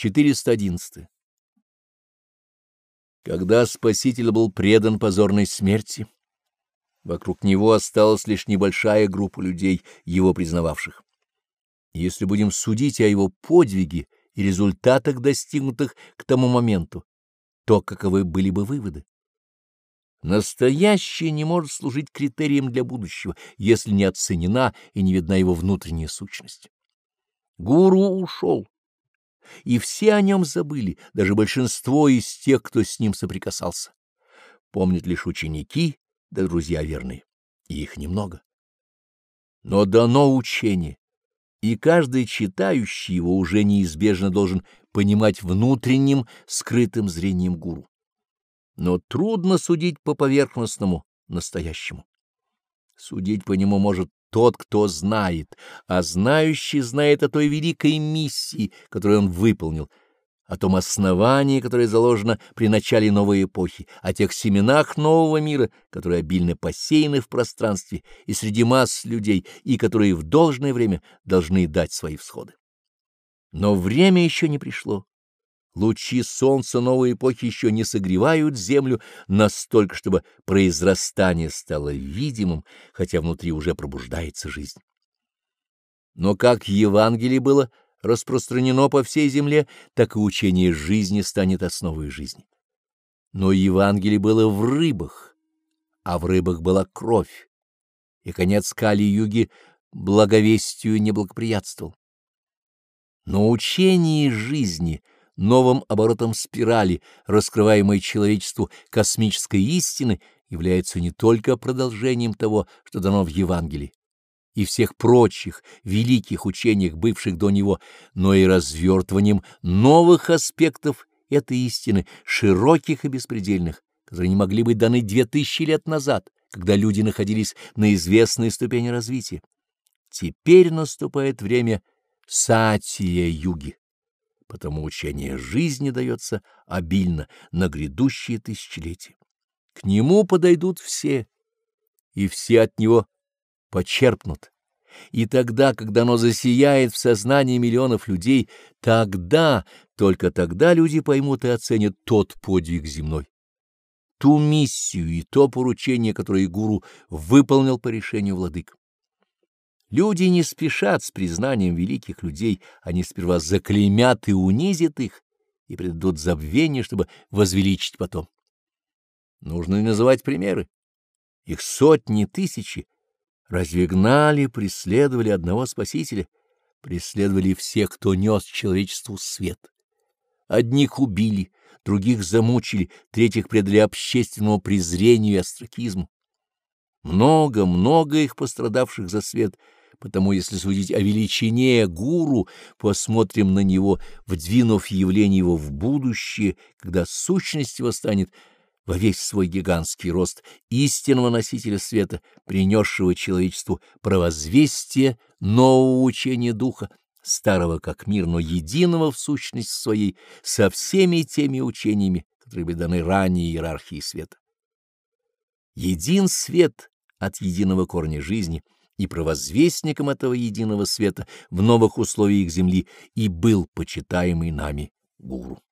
411. Когда Спаситель был предан позорной смерти, вокруг него осталась лишь небольшая группа людей, его признававших. Если будем судить о его подвиге и результатах, достигнутых к тому моменту, то каковы были бы выводы? Настоящее не может служить критерием для будущего, если не оценена и не видна его внутренняя сущность. Гуру ушел, и все о нем забыли, даже большинство из тех, кто с ним соприкасался. Помнят лишь ученики да друзья верные, и их немного. Но дано учение, и каждый читающий его уже неизбежно должен понимать внутренним скрытым зрением гуру. Но трудно судить по поверхностному настоящему. Судить по нему может тот, кто знает, а знающий знает о той великой миссии, которую он выполнил, о том основании, которое заложено при начале новой эпохи, о тех семенах нового мира, которые обильно посеяны в пространстве и среди масс людей, и которые в должное время должны дать свои всходы. Но время еще не пришло. Лучи солнца новой эпохи еще не согревают землю настолько, чтобы произрастание стало видимым, хотя внутри уже пробуждается жизнь. Но как Евангелие было распространено по всей земле, так и учение жизни станет основой жизни. Но Евангелие было в рыбах, а в рыбах была кровь, и конец Кали-юги благовестию не благоприятствовал. Но учение жизни — новым оборотом спирали, раскрываемой человечеству космической истины, является не только продолжением того, что дано в Евангелии и всех прочих великих учениях, бывших до него, но и развертыванием новых аспектов этой истины, широких и беспредельных, которые не могли быть даны две тысячи лет назад, когда люди находились на известной ступени развития. Теперь наступает время сатия-юги потому учение жизни дается обильно на грядущие тысячелетия. К нему подойдут все, и все от него почерпнут. И тогда, когда оно засияет в сознании миллионов людей, тогда, только тогда люди поймут и оценят тот подвиг земной, ту миссию и то поручение, которое гуру выполнил по решению владык. Люди не спешат с признанием великих людей, они сперва заклеймят и унизят их, и предадут забвение, чтобы возвеличить потом. Нужно ли называть примеры? Их сотни, тысячи. Разве гнали, преследовали одного Спасителя? Преследовали всех, кто нес человечеству свет. Одних убили, других замучили, третьих предали общественному презрению и остракизму. Много-много их пострадавших за свет — Потому, если судить о величине гуру, посмотрим на него, вдвинув явление его в будущее, когда сущность его станет во весь свой гигантский рост истинного носителя света, принесшего человечеству провозвестие нового учения духа, старого как мир, но единого в сущности своей, со всеми теми учениями, которые были даны ранее иерархии света. Един свет от единого корня жизни — и провозвестником этого единого света в новых условиях Земли и был почитаемый нами гуру.